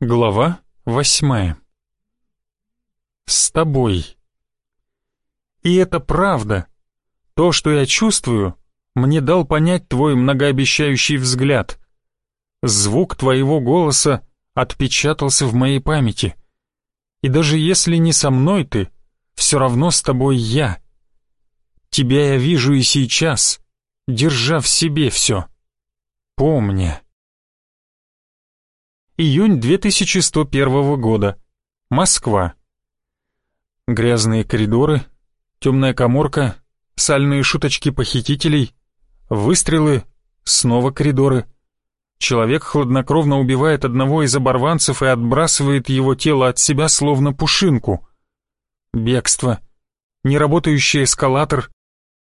Глава восьмая. С тобой. И это правда. То, что я чувствую, мне дал понять твой многообещающий взгляд. Звук твоего голоса отпечатался в моей памяти. И даже если не со мной ты, все равно с тобой я. Тебя я вижу и сейчас, держа в себе все. Помня. Июнь 2101 года. Москва. Грязные коридоры, темная коморка, сальные шуточки похитителей, выстрелы, снова коридоры. Человек хладнокровно убивает одного из оборванцев и отбрасывает его тело от себя словно пушинку. Бегство, неработающий эскалатор,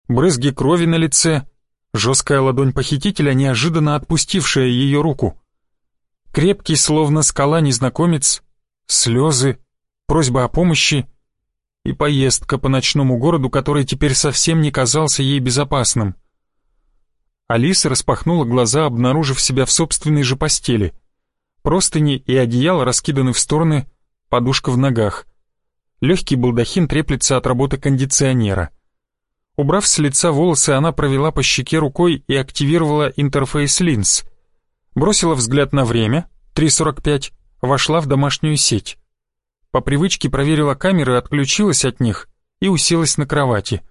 брызги крови на лице, жесткая ладонь похитителя, неожиданно отпустившая ее руку — крепкий, словно скала незнакомец, слезы, просьба о помощи и поездка по ночному городу, который теперь совсем не казался ей безопасным. Алиса распахнула глаза, обнаружив себя в собственной же постели. Простыни и одеяло раскиданы в стороны, подушка в ногах. Легкий балдахин треплется от работы кондиционера. Убрав с лица волосы, она провела по щеке рукой и активировала интерфейс линз — Бросила взгляд на время, 3.45, вошла в домашнюю сеть. По привычке проверила камеры, отключилась от них и уселась на кровати.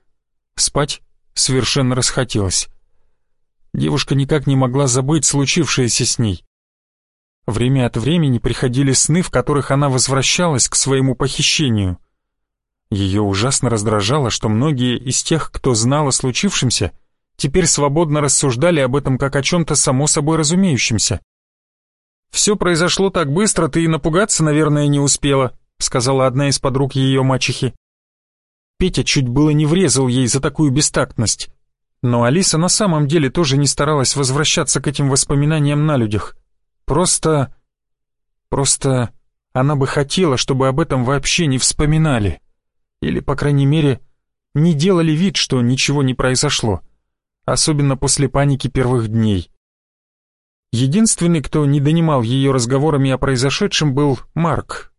Спать совершенно расхотелось. Девушка никак не могла забыть случившееся с ней. Время от времени приходили сны, в которых она возвращалась к своему похищению. Ее ужасно раздражало, что многие из тех, кто знал о случившемся, теперь свободно рассуждали об этом как о чем-то само собой разумеющемся. «Все произошло так быстро, ты и напугаться, наверное, не успела», сказала одна из подруг ее мачехи. Петя чуть было не врезал ей за такую бестактность. Но Алиса на самом деле тоже не старалась возвращаться к этим воспоминаниям на людях. Просто... Просто она бы хотела, чтобы об этом вообще не вспоминали. Или, по крайней мере, не делали вид, что ничего не произошло особенно после паники первых дней. Единственный, кто не донимал ее разговорами о произошедшем, был Марк.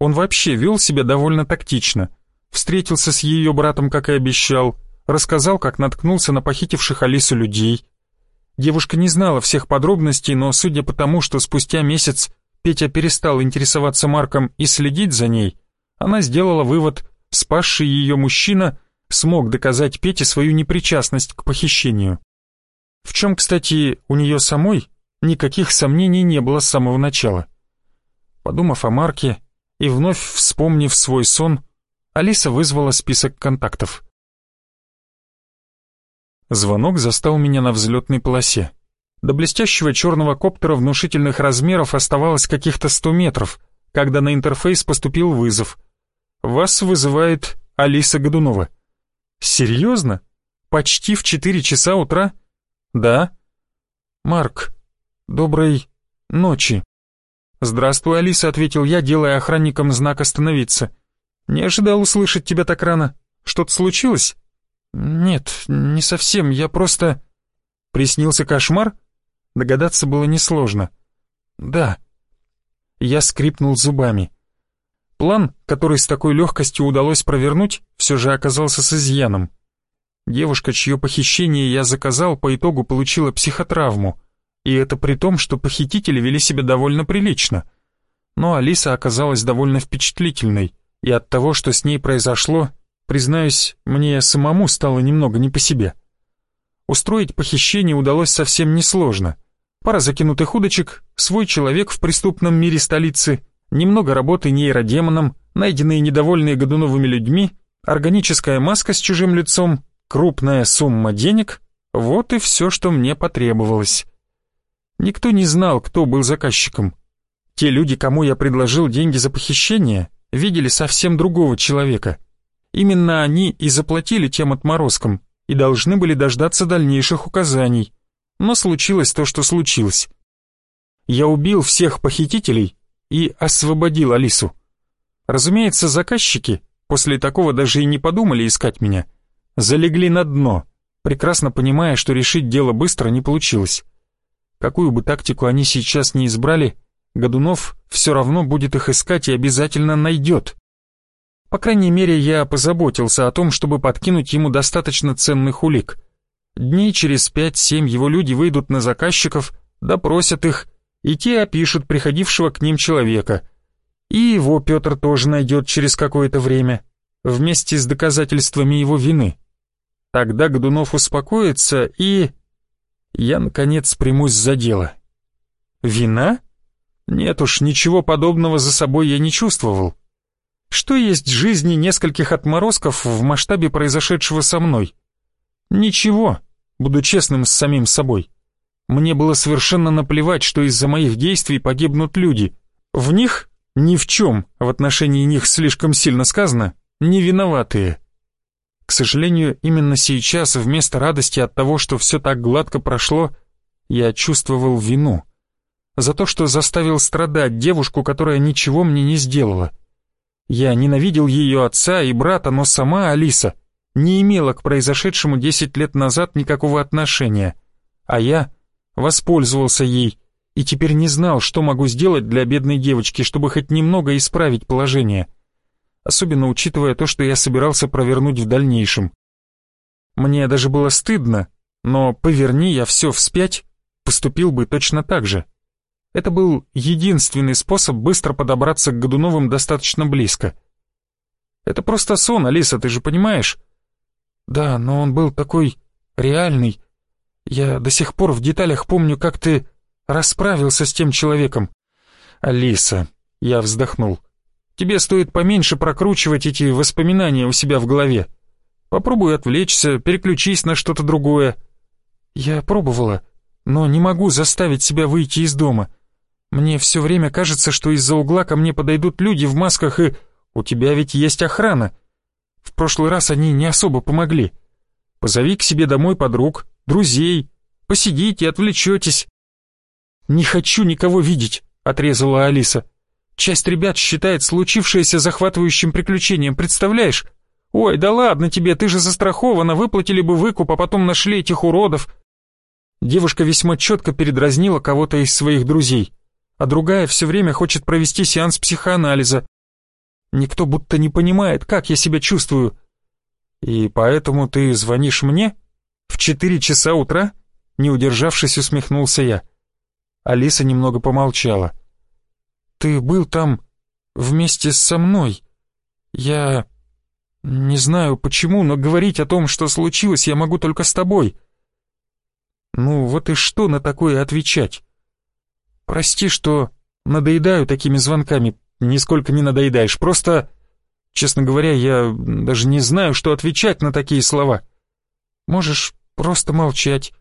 Он вообще вел себя довольно тактично. Встретился с ее братом, как и обещал, рассказал, как наткнулся на похитивших Алису людей. Девушка не знала всех подробностей, но судя по тому, что спустя месяц Петя перестал интересоваться Марком и следить за ней, она сделала вывод, спасший ее мужчина смог доказать Пете свою непричастность к похищению. В чем, кстати, у нее самой никаких сомнений не было с самого начала. Подумав о Марке и вновь вспомнив свой сон, Алиса вызвала список контактов. Звонок застал меня на взлетной полосе. До блестящего черного коптера внушительных размеров оставалось каких-то сто метров, когда на интерфейс поступил вызов. «Вас вызывает Алиса Годунова». «Серьезно? Почти в четыре часа утра?» «Да». «Марк, доброй ночи». «Здравствуй, Алиса», — ответил я, делая охранникам знак «Остановиться». «Не ожидал услышать тебя так рано. Что-то случилось?» «Нет, не совсем, я просто...» «Приснился кошмар?» Догадаться было несложно. «Да». Я скрипнул зубами. План, который с такой легкостью удалось провернуть, все же оказался с изъяном. Девушка, чье похищение я заказал, по итогу получила психотравму, и это при том, что похитители вели себя довольно прилично. Но Алиса оказалась довольно впечатлительной, и от того, что с ней произошло, признаюсь, мне самому стало немного не по себе. Устроить похищение удалось совсем несложно. Пара закинутых удочек, свой человек в преступном мире столицы — немного работы нейродемоном, найденные недовольные Годуновыми людьми, органическая маска с чужим лицом, крупная сумма денег — вот и все, что мне потребовалось. Никто не знал, кто был заказчиком. Те люди, кому я предложил деньги за похищение, видели совсем другого человека. Именно они и заплатили тем отморозкам и должны были дождаться дальнейших указаний. Но случилось то, что случилось. Я убил всех похитителей и освободил Алису. Разумеется, заказчики после такого даже и не подумали искать меня. Залегли на дно, прекрасно понимая, что решить дело быстро не получилось. Какую бы тактику они сейчас не избрали, Годунов все равно будет их искать и обязательно найдет. По крайней мере, я позаботился о том, чтобы подкинуть ему достаточно ценных улик. Дней через пять-семь его люди выйдут на заказчиков, допросят их, и те опишут приходившего к ним человека. И его Петр тоже найдет через какое-то время, вместе с доказательствами его вины. Тогда Годунов успокоится и... Я, наконец, примусь за дело. Вина? Нет уж, ничего подобного за собой я не чувствовал. Что есть жизни нескольких отморозков в масштабе произошедшего со мной? Ничего, буду честным с самим собой. Мне было совершенно наплевать, что из-за моих действий погибнут люди. В них, ни в чем, в отношении них слишком сильно сказано, не виноватые. К сожалению, именно сейчас, вместо радости от того, что все так гладко прошло, я чувствовал вину. За то, что заставил страдать девушку, которая ничего мне не сделала. Я ненавидел ее отца и брата, но сама Алиса не имела к произошедшему десять лет назад никакого отношения. А я воспользовался ей и теперь не знал, что могу сделать для бедной девочки, чтобы хоть немного исправить положение особенно учитывая то, что я собирался провернуть в дальнейшем. Мне даже было стыдно, но поверни я все вспять, поступил бы точно так же. Это был единственный способ быстро подобраться к Годуновым достаточно близко. Это просто сон, Алиса, ты же понимаешь? Да, но он был такой реальный. Я до сих пор в деталях помню, как ты расправился с тем человеком. Алиса, я вздохнул. Тебе стоит поменьше прокручивать эти воспоминания у себя в голове. Попробуй отвлечься, переключись на что-то другое. Я пробовала, но не могу заставить себя выйти из дома. Мне все время кажется, что из-за угла ко мне подойдут люди в масках и... У тебя ведь есть охрана. В прошлый раз они не особо помогли. Позови к себе домой подруг, друзей. Посидите, отвлечетесь. «Не хочу никого видеть», — отрезала Алиса. Часть ребят считает случившееся захватывающим приключением, представляешь? Ой, да ладно тебе, ты же застрахована, выплатили бы выкуп, а потом нашли этих уродов. Девушка весьма четко передразнила кого-то из своих друзей, а другая все время хочет провести сеанс психоанализа. Никто будто не понимает, как я себя чувствую. И поэтому ты звонишь мне? В четыре часа утра? Не удержавшись, усмехнулся я. Алиса немного помолчала. — ты был там вместе со мной. Я не знаю почему, но говорить о том, что случилось, я могу только с тобой. Ну вот и что на такое отвечать? Прости, что надоедаю такими звонками. Нисколько не надоедаешь, просто... Честно говоря, я даже не знаю, что отвечать на такие слова. Можешь просто молчать.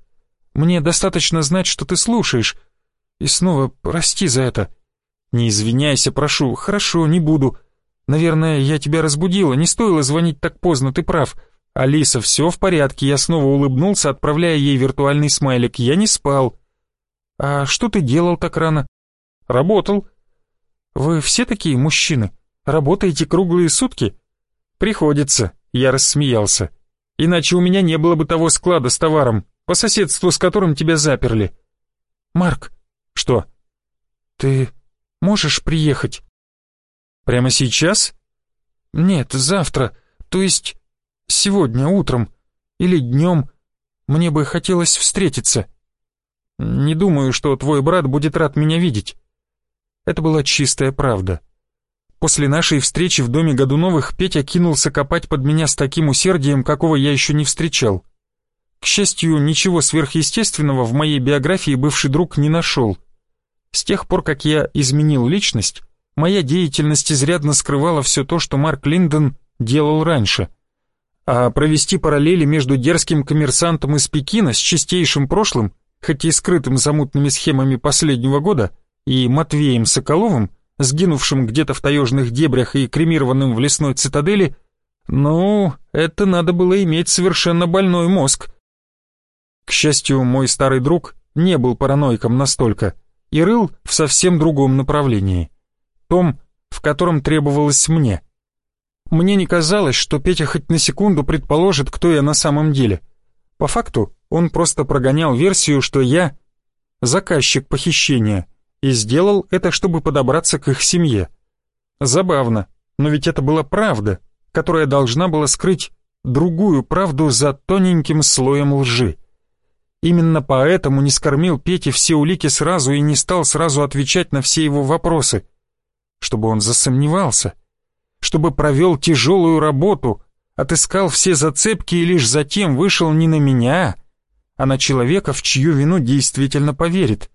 Мне достаточно знать, что ты слушаешь. И снова прости за это. «Не извиняйся, прошу. Хорошо, не буду. Наверное, я тебя разбудила. Не стоило звонить так поздно, ты прав. Алиса, все в порядке». Я снова улыбнулся, отправляя ей виртуальный смайлик. «Я не спал». «А что ты делал так рано?» «Работал». «Вы все такие мужчины? Работаете круглые сутки?» «Приходится», — я рассмеялся. «Иначе у меня не было бы того склада с товаром, по соседству с которым тебя заперли». «Марк». «Что?» «Ты Можешь приехать?» «Прямо сейчас?» «Нет, завтра, то есть сегодня утром или днем. Мне бы хотелось встретиться». «Не думаю, что твой брат будет рад меня видеть». Это была чистая правда. После нашей встречи в доме Годуновых Петя кинулся копать под меня с таким усердием, какого я еще не встречал. К счастью, ничего сверхъестественного в моей биографии бывший друг не нашел — с тех пор, как я изменил личность, моя деятельность изрядно скрывала все то, что Марк Линдон делал раньше. А провести параллели между дерзким коммерсантом из Пекина с чистейшим прошлым, хоть и скрытым замутными схемами последнего года, и Матвеем Соколовым, сгинувшим где-то в таежных дебрях и кремированным в лесной цитадели, ну, это надо было иметь совершенно больной мозг. К счастью, мой старый друг не был параноиком настолько — и рыл в совсем другом направлении. Том, в котором требовалось мне. Мне не казалось, что Петя хоть на секунду предположит, кто я на самом деле. По факту, он просто прогонял версию, что я заказчик похищения, и сделал это, чтобы подобраться к их семье. Забавно, но ведь это была правда, которая должна была скрыть другую правду за тоненьким слоем лжи. Именно поэтому не скормил Пете все улики сразу и не стал сразу отвечать на все его вопросы, чтобы он засомневался, чтобы провел тяжелую работу, отыскал все зацепки и лишь затем вышел не на меня, а на человека, в чью вину действительно поверит.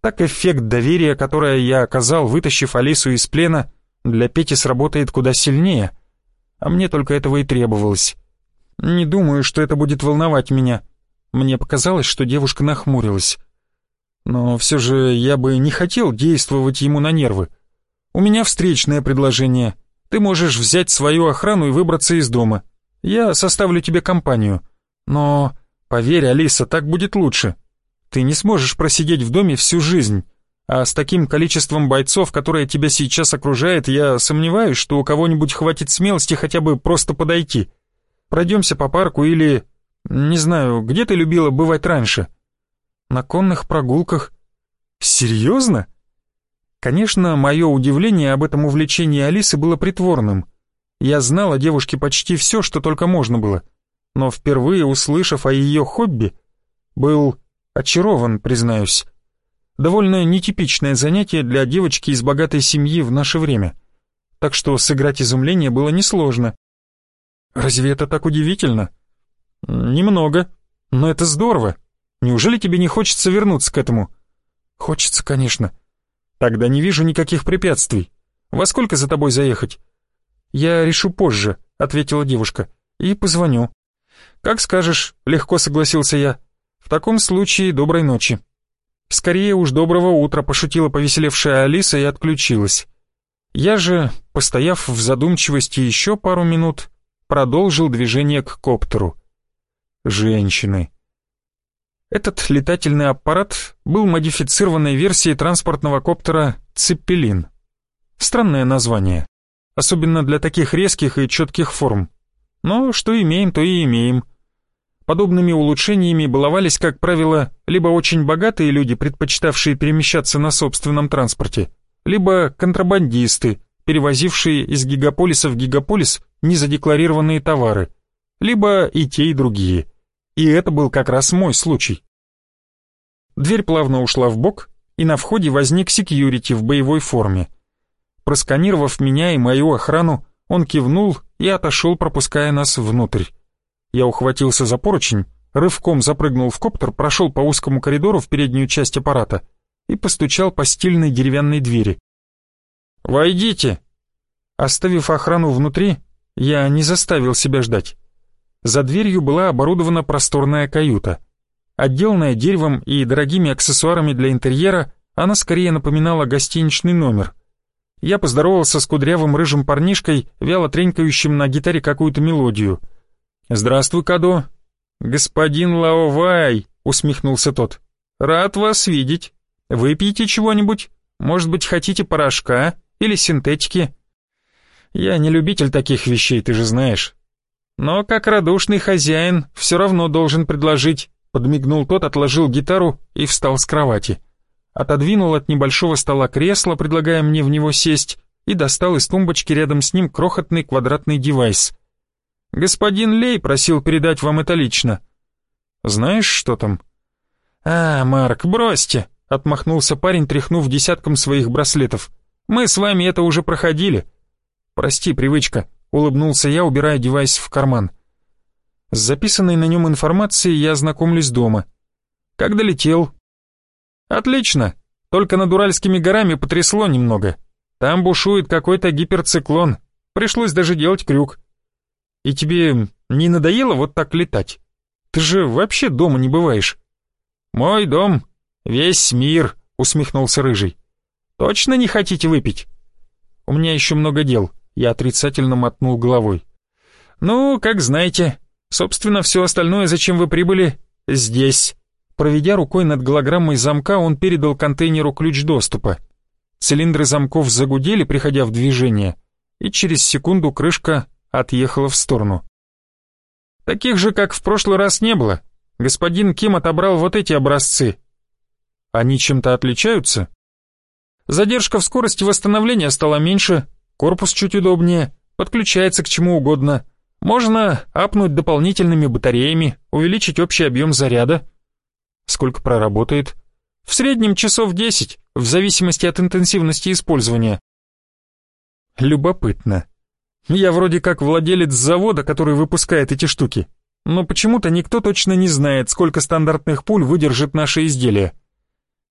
Так эффект доверия, которое я оказал, вытащив Алису из плена, для Пети сработает куда сильнее, а мне только этого и требовалось. Не думаю, что это будет волновать меня. Мне показалось, что девушка нахмурилась. Но все же я бы не хотел действовать ему на нервы. У меня встречное предложение. Ты можешь взять свою охрану и выбраться из дома. Я составлю тебе компанию. Но, поверь, Алиса, так будет лучше. Ты не сможешь просидеть в доме всю жизнь. А с таким количеством бойцов, которое тебя сейчас окружает, я сомневаюсь, что у кого-нибудь хватит смелости хотя бы просто подойти. Пройдемся по парку или... Не знаю, где ты любила бывать раньше? На конных прогулках. Серьезно? Конечно, мое удивление об этом увлечении Алисы было притворным. Я знал о девушке почти все, что только можно было. Но впервые услышав о ее хобби, был очарован, признаюсь. Довольно нетипичное занятие для девочки из богатой семьи в наше время. Так что сыграть изумление было несложно. Разве это так удивительно? Немного, но это здорово. Неужели тебе не хочется вернуться к этому? Хочется, конечно. Тогда не вижу никаких препятствий. Во сколько за тобой заехать? Я решу позже, ответила девушка, и позвоню. Как скажешь, легко согласился я. В таком случае доброй ночи. Скорее уж доброго утра, пошутила повеселевшая Алиса и отключилась. Я же, постояв в задумчивости еще пару минут, продолжил движение к коптеру. Женщины. Этот летательный аппарат был модифицированной версией транспортного коптера «Цеппелин». Странное название, особенно для таких резких и четких форм. Но что имеем, то и имеем — Подобными улучшениями баловались, как правило, либо очень богатые люди, предпочитавшие перемещаться на собственном транспорте, либо контрабандисты, перевозившие из гигаполиса в гигаполис незадекларированные товары, либо и те, и другие. И это был как раз мой случай. Дверь плавно ушла в бок, и на входе возник секьюрити в боевой форме. Просканировав меня и мою охрану, он кивнул и отошел, пропуская нас внутрь. Я ухватился за поручень, рывком запрыгнул в коптер, прошел по узкому коридору в переднюю часть аппарата и постучал по стильной деревянной двери. «Войдите!» Оставив охрану внутри, я не заставил себя ждать. За дверью была оборудована просторная каюта. Отделанная деревом и дорогими аксессуарами для интерьера, она скорее напоминала гостиничный номер. Я поздоровался с кудрявым рыжим парнишкой, вяло тренькающим на гитаре какую-то мелодию — «Здравствуй, Кадо». «Господин Лаовай», — усмехнулся тот. «Рад вас видеть. Выпьете чего-нибудь? Может быть, хотите порошка или синтетики?» «Я не любитель таких вещей, ты же знаешь». «Но как радушный хозяин все равно должен предложить», — подмигнул тот, отложил гитару и встал с кровати. Отодвинул от небольшого стола кресло, предлагая мне в него сесть, и достал из тумбочки рядом с ним крохотный квадратный девайс. Господин Лей просил передать вам это лично. Знаешь, что там? А, Марк, бросьте, отмахнулся парень, тряхнув десятком своих браслетов. Мы с вами это уже проходили. Прости, привычка, улыбнулся я, убирая девайс в карман. С записанной на нем информацией я ознакомлюсь дома. Как долетел? Отлично, только над Уральскими горами потрясло немного. Там бушует какой-то гиперциклон. Пришлось даже делать крюк. И тебе не надоело вот так летать? Ты же вообще дома не бываешь». «Мой дом, весь мир», — усмехнулся Рыжий. «Точно не хотите выпить?» «У меня еще много дел», — я отрицательно мотнул головой. «Ну, как знаете. Собственно, все остальное, зачем вы прибыли, здесь». Проведя рукой над голограммой замка, он передал контейнеру ключ доступа. Цилиндры замков загудели, приходя в движение, и через секунду крышка отъехала в сторону. «Таких же, как в прошлый раз, не было. Господин Ким отобрал вот эти образцы. Они чем-то отличаются?» Задержка в скорости восстановления стала меньше, корпус чуть удобнее, подключается к чему угодно. Можно апнуть дополнительными батареями, увеличить общий объем заряда. Сколько проработает? В среднем часов 10, в зависимости от интенсивности использования. Любопытно. Я вроде как владелец завода, который выпускает эти штуки. Но почему-то никто точно не знает, сколько стандартных пуль выдержит наше изделие.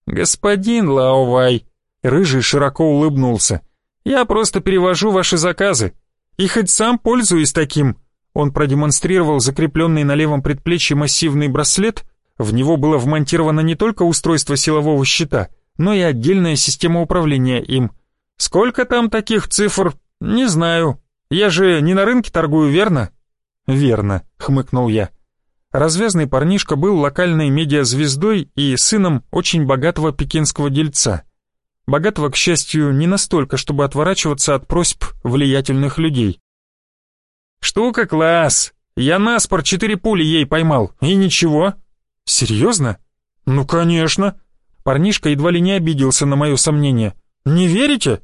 Господин Лаовай, Рыжий широко улыбнулся. Я просто перевожу ваши заказы. И хоть сам пользуюсь таким. Он продемонстрировал закрепленный на левом предплечье массивный браслет. В него было вмонтировано не только устройство силового щита, но и отдельная система управления им. Сколько там таких цифр, не знаю. Я же не на рынке торгую, верно? Верно, хмыкнул я. Развязный парнишка был локальной медиазвездой и сыном очень богатого пекинского дельца. Богатого, к счастью, не настолько, чтобы отворачиваться от просьб влиятельных людей. «Штука класс! Я наспор четыре пули ей поймал, и ничего». «Серьезно?» «Ну, конечно». Парнишка едва ли не обиделся на мое сомнение. «Не верите?»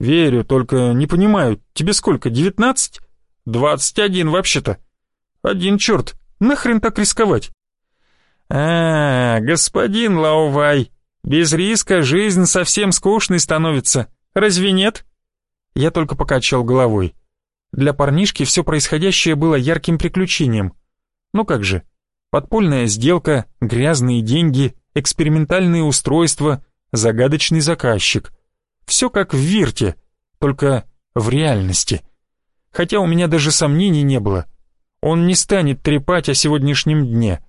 «Верю, только не понимаю, тебе сколько, девятнадцать?» «Двадцать один вообще-то». «Один черт, нахрен так рисковать?» «А, господин Лаувай, без риска жизнь совсем скучной становится, разве нет?» Я только покачал головой. Для парнишки все происходящее было ярким приключением. Ну как же, подпольная сделка, грязные деньги, экспериментальные устройства, загадочный заказчик. Все как в Вирте, только в реальности. Хотя у меня даже сомнений не было. Он не станет трепать о сегодняшнем дне.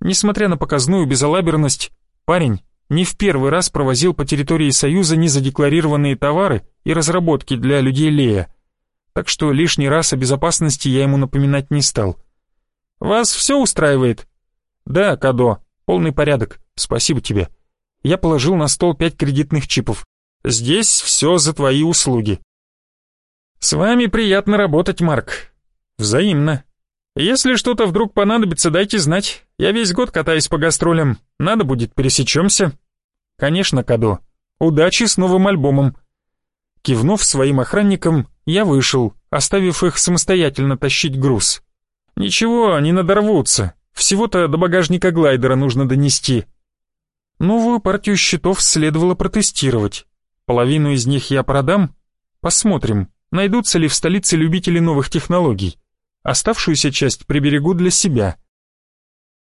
Несмотря на показную безалаберность, парень не в первый раз провозил по территории Союза незадекларированные товары и разработки для людей Лея, так что лишний раз о безопасности я ему напоминать не стал. «Вас все устраивает?» «Да, Кадо, полный порядок, спасибо тебе». Я положил на стол пять кредитных чипов. «Здесь все за твои услуги». «С вами приятно работать, Марк». «Взаимно. Если что-то вдруг понадобится, дайте знать. Я весь год катаюсь по гастролям. Надо будет, пересечемся. Конечно, Кадо. Удачи с новым альбомом. Кивнув своим охранникам, я вышел, оставив их самостоятельно тащить груз. Ничего, они надорвутся. Всего-то до багажника глайдера нужно донести. Новую партию счетов следовало протестировать. Половину из них я продам. Посмотрим, найдутся ли в столице любители новых технологий. Оставшуюся часть приберегу для себя.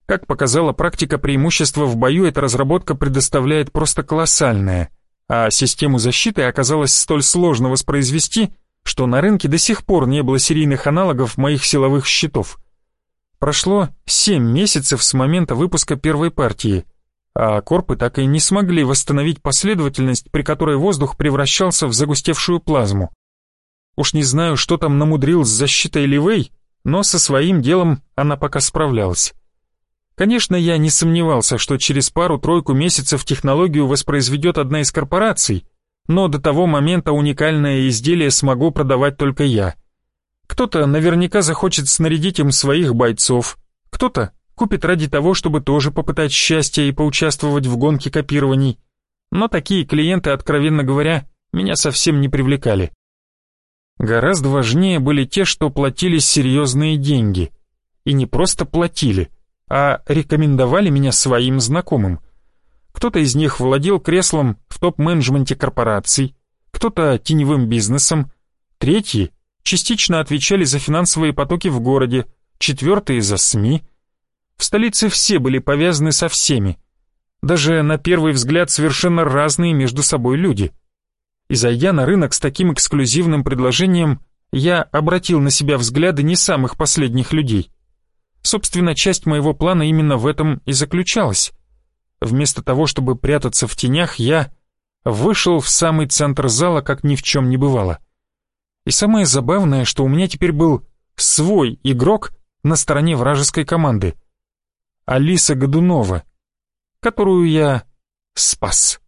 Как показала практика, преимущество в бою эта разработка предоставляет просто колоссальное, а систему защиты оказалось столь сложно воспроизвести, что на рынке до сих пор не было серийных аналогов моих силовых щитов. Прошло 7 месяцев с момента выпуска первой партии, а корпы так и не смогли восстановить последовательность, при которой воздух превращался в загустевшую плазму. Уж не знаю, что там намудрил с защитой Ливей, но со своим делом она пока справлялась. Конечно, я не сомневался, что через пару-тройку месяцев технологию воспроизведет одна из корпораций, но до того момента уникальное изделие смогу продавать только я. Кто-то наверняка захочет снарядить им своих бойцов, кто-то купит ради того, чтобы тоже попытать счастье и поучаствовать в гонке копирований. Но такие клиенты, откровенно говоря, меня совсем не привлекали. Гораздо важнее были те, что платили серьезные деньги. И не просто платили, а рекомендовали меня своим знакомым. Кто-то из них владел креслом в топ-менеджменте корпораций, кто-то теневым бизнесом, третьи частично отвечали за финансовые потоки в городе, четвертые за СМИ. В столице все были повязаны со всеми. Даже на первый взгляд совершенно разные между собой люди – и зайдя на рынок с таким эксклюзивным предложением, я обратил на себя взгляды не самых последних людей. Собственно, часть моего плана именно в этом и заключалась. Вместо того, чтобы прятаться в тенях, я вышел в самый центр зала, как ни в чем не бывало. И самое забавное, что у меня теперь был свой игрок на стороне вражеской команды. Алиса Годунова, которую я спас.